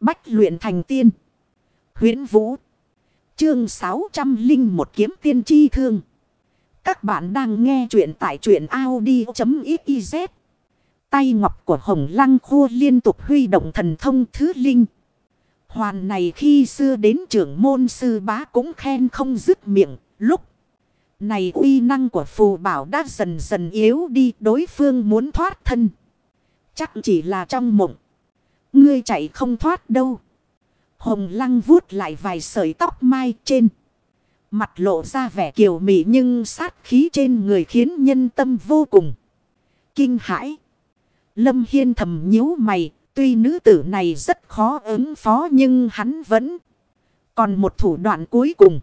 Bách luyện thành tiên. huyễn Vũ. Chương 600 linh một kiếm tiên chi thương. Các bạn đang nghe truyện tại truyện Audi.xyz. Tay ngọc của hồng lăng khô liên tục huy động thần thông thứ linh. Hoàn này khi xưa đến trưởng môn sư bá cũng khen không dứt miệng. Lúc này uy năng của phù bảo đã dần dần yếu đi, đối phương muốn thoát thân. Chắc chỉ là trong mộng. Ngươi chạy không thoát đâu. Hồng lăng vuốt lại vài sợi tóc mai trên. Mặt lộ ra vẻ kiều mị nhưng sát khí trên người khiến nhân tâm vô cùng. Kinh hãi. Lâm Hiên thầm nhíu mày. Tuy nữ tử này rất khó ứng phó nhưng hắn vẫn còn một thủ đoạn cuối cùng.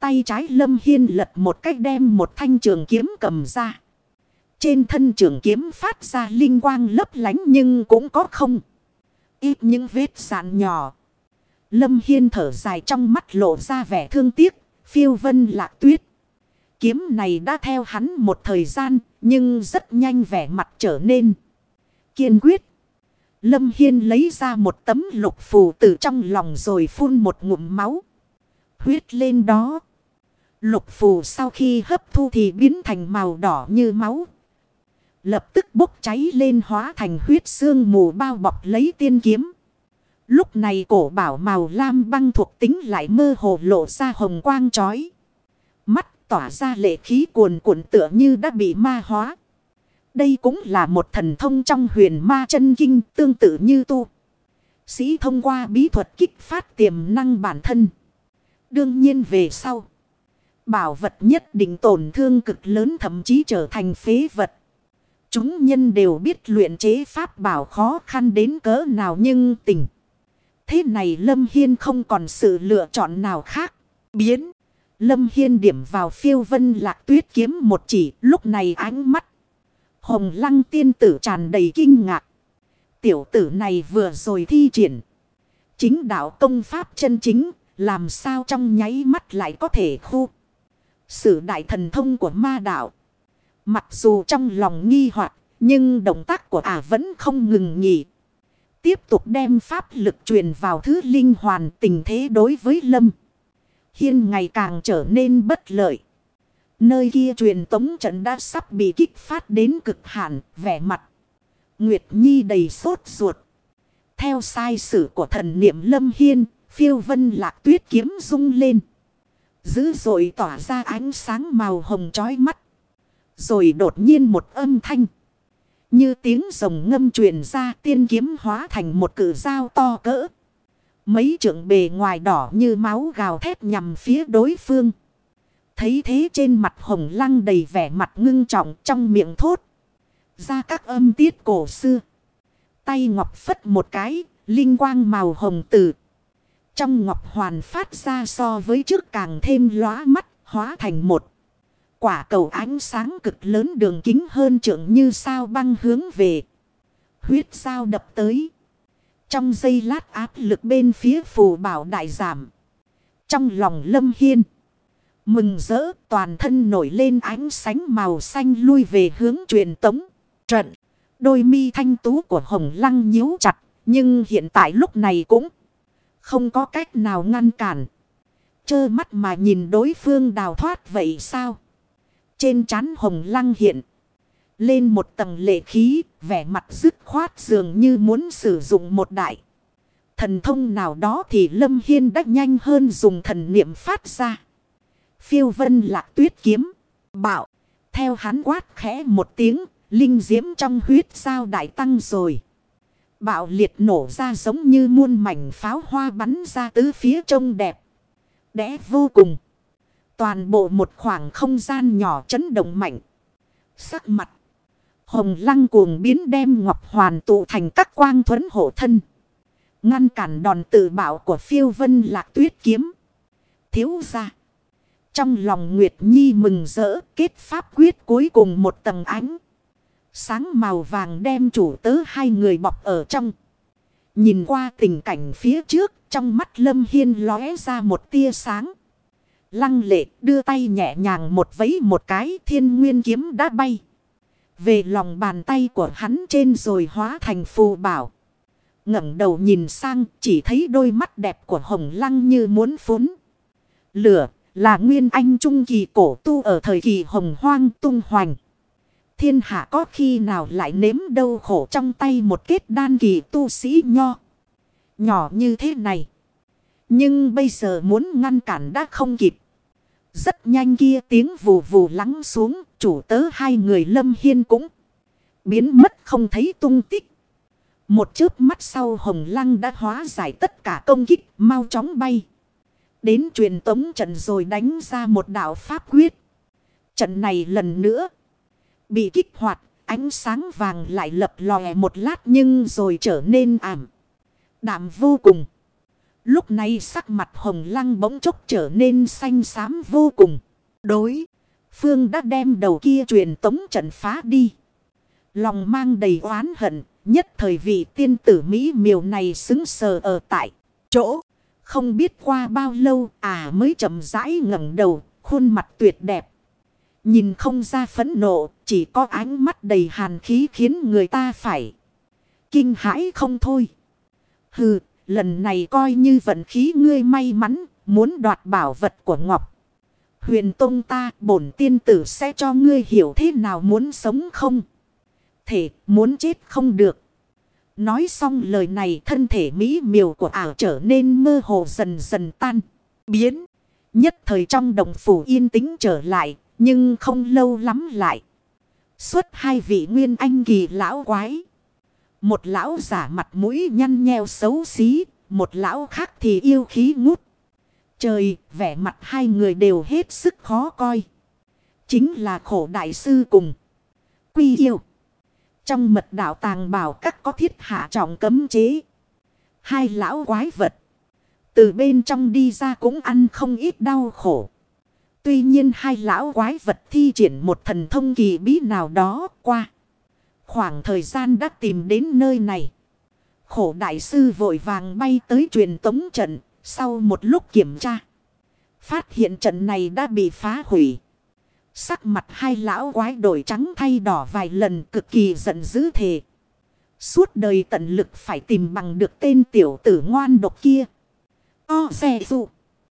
Tay trái Lâm Hiên lật một cách đem một thanh trường kiếm cầm ra. Trên thân trường kiếm phát ra linh quang lấp lánh nhưng cũng có không. Ít những vết sạn nhỏ. Lâm Hiên thở dài trong mắt lộ ra vẻ thương tiếc. Phiêu vân lạc tuyết. Kiếm này đã theo hắn một thời gian. Nhưng rất nhanh vẻ mặt trở nên. Kiên quyết. Lâm Hiên lấy ra một tấm lục phù từ trong lòng rồi phun một ngụm máu. Huyết lên đó. Lục phù sau khi hấp thu thì biến thành màu đỏ như máu. Lập tức bốc cháy lên hóa thành huyết xương mù bao bọc lấy tiên kiếm. Lúc này cổ bảo màu lam băng thuộc tính lại mơ hồ lộ ra hồng quang chói. Mắt tỏa ra lệ khí cuồn cuộn tựa như đã bị ma hóa. Đây cũng là một thần thông trong huyền ma chân kinh tương tự như tu. Sĩ thông qua bí thuật kích phát tiềm năng bản thân. Đương nhiên về sau. Bảo vật nhất định tổn thương cực lớn thậm chí trở thành phế vật. Chúng nhân đều biết luyện chế pháp bảo khó khăn đến cỡ nào nhưng tình. Thế này Lâm Hiên không còn sự lựa chọn nào khác. Biến. Lâm Hiên điểm vào phiêu vân lạc tuyết kiếm một chỉ. Lúc này ánh mắt. Hồng lăng tiên tử tràn đầy kinh ngạc. Tiểu tử này vừa rồi thi triển. Chính đạo công pháp chân chính. Làm sao trong nháy mắt lại có thể khu. Sự đại thần thông của ma đạo. Mặc dù trong lòng nghi hoặc nhưng động tác của ả vẫn không ngừng nghỉ. Tiếp tục đem pháp lực truyền vào thứ linh hoàn tình thế đối với Lâm. Hiên ngày càng trở nên bất lợi. Nơi kia truyền tống trận đã sắp bị kích phát đến cực hạn, vẻ mặt. Nguyệt Nhi đầy sốt ruột. Theo sai sử của thần niệm Lâm Hiên, phiêu vân lạc tuyết kiếm rung lên. Dữ dội tỏa ra ánh sáng màu hồng chói mắt. Rồi đột nhiên một âm thanh. Như tiếng rồng ngâm truyền ra tiên kiếm hóa thành một cử dao to cỡ. Mấy trượng bề ngoài đỏ như máu gào thét nhằm phía đối phương. Thấy thế trên mặt hồng lăng đầy vẻ mặt ngưng trọng trong miệng thốt. Ra các âm tiết cổ xưa. Tay ngọc phất một cái, linh quang màu hồng tử. Trong ngọc hoàn phát ra so với trước càng thêm lóa mắt, hóa thành một. Quả cầu ánh sáng cực lớn đường kính hơn trưởng như sao băng hướng về. Huyết sao đập tới. Trong giây lát áp lực bên phía phù bảo đại giảm. Trong lòng lâm hiên. Mừng rỡ toàn thân nổi lên ánh sánh màu xanh lui về hướng truyền tống. Trận. Đôi mi thanh tú của hồng lăng nhíu chặt. Nhưng hiện tại lúc này cũng không có cách nào ngăn cản. Chơ mắt mà nhìn đối phương đào thoát vậy sao? Trên trán hồng lăng hiện. Lên một tầng lệ khí, vẻ mặt dứt khoát dường như muốn sử dụng một đại. Thần thông nào đó thì Lâm Hiên đã nhanh hơn dùng thần niệm phát ra. Phiêu vân lạc tuyết kiếm. Bảo. Theo hắn quát khẽ một tiếng. Linh diễm trong huyết sao đại tăng rồi. Bạo liệt nổ ra giống như muôn mảnh pháo hoa bắn ra tứ phía trông đẹp. Đẽ vô cùng. Toàn bộ một khoảng không gian nhỏ chấn động mạnh. Sắc mặt. Hồng lăng cuồng biến đem ngọc hoàn tụ thành các quang thuẫn hộ thân. Ngăn cản đòn tự bảo của phiêu vân lạc tuyết kiếm. Thiếu ra. Trong lòng Nguyệt Nhi mừng rỡ, kết pháp quyết cuối cùng một tầng ánh. Sáng màu vàng đem chủ tớ hai người bọc ở trong. Nhìn qua tình cảnh phía trước, trong mắt Lâm Hiên lóe ra một tia sáng. Lăng lệ đưa tay nhẹ nhàng một vấy một cái thiên nguyên kiếm đã bay. Về lòng bàn tay của hắn trên rồi hóa thành phù bảo. ngẩng đầu nhìn sang, chỉ thấy đôi mắt đẹp của hồng lăng như muốn phún. Lửa là nguyên anh trung kỳ cổ tu ở thời kỳ hồng hoang tung hoành. Thiên hạ có khi nào lại nếm đau khổ trong tay một kết đan kỳ tu sĩ nho. Nhỏ như thế này. Nhưng bây giờ muốn ngăn cản đã không kịp. Rất nhanh kia tiếng vù vù lắng xuống. Chủ tớ hai người lâm hiên cũng biến mất không thấy tung tích. Một chớp mắt sau hồng lăng đã hóa giải tất cả công kích mau chóng bay. Đến truyền tống trận rồi đánh ra một đạo pháp quyết. Trận này lần nữa bị kích hoạt, ánh sáng vàng lại lập lòe một lát nhưng rồi trở nên ảm. Đạm vô cùng. Lúc này sắc mặt hồng lăng bỗng chốc trở nên xanh xám vô cùng. Đối. Phương đã đem đầu kia truyền tống trận phá đi. Lòng mang đầy oán hận. Nhất thời vị tiên tử Mỹ miều này xứng sờ ở tại chỗ. Không biết qua bao lâu à mới chậm rãi ngẩng đầu. Khuôn mặt tuyệt đẹp. Nhìn không ra phẫn nộ. Chỉ có ánh mắt đầy hàn khí khiến người ta phải kinh hãi không thôi. Hừ, lần này coi như vận khí ngươi may mắn, muốn đoạt bảo vật của Ngọc. Huyền Tông ta, bổn tiên tử sẽ cho ngươi hiểu thế nào muốn sống không? Thể, muốn chết không được. Nói xong lời này thân thể mỹ miều của ảo trở nên mơ hồ dần dần tan, biến. Nhất thời trong đồng phủ yên tĩnh trở lại, nhưng không lâu lắm lại. Xuất hai vị nguyên anh kỳ lão quái. Một lão giả mặt mũi nhăn nheo xấu xí, một lão khác thì yêu khí ngút. Trời, vẻ mặt hai người đều hết sức khó coi. Chính là khổ đại sư cùng. Quy yêu. Trong mật đạo tàng bảo các có thiết hạ trọng cấm chế. Hai lão quái vật. Từ bên trong đi ra cũng ăn không ít đau khổ. Tuy nhiên hai lão quái vật thi triển một thần thông kỳ bí nào đó qua. Khoảng thời gian đã tìm đến nơi này. Khổ đại sư vội vàng bay tới truyền tống trận. Sau một lúc kiểm tra. Phát hiện trận này đã bị phá hủy. Sắc mặt hai lão quái đổi trắng thay đỏ vài lần cực kỳ giận dữ thề. Suốt đời tận lực phải tìm bằng được tên tiểu tử ngoan độc kia. O xe dụ.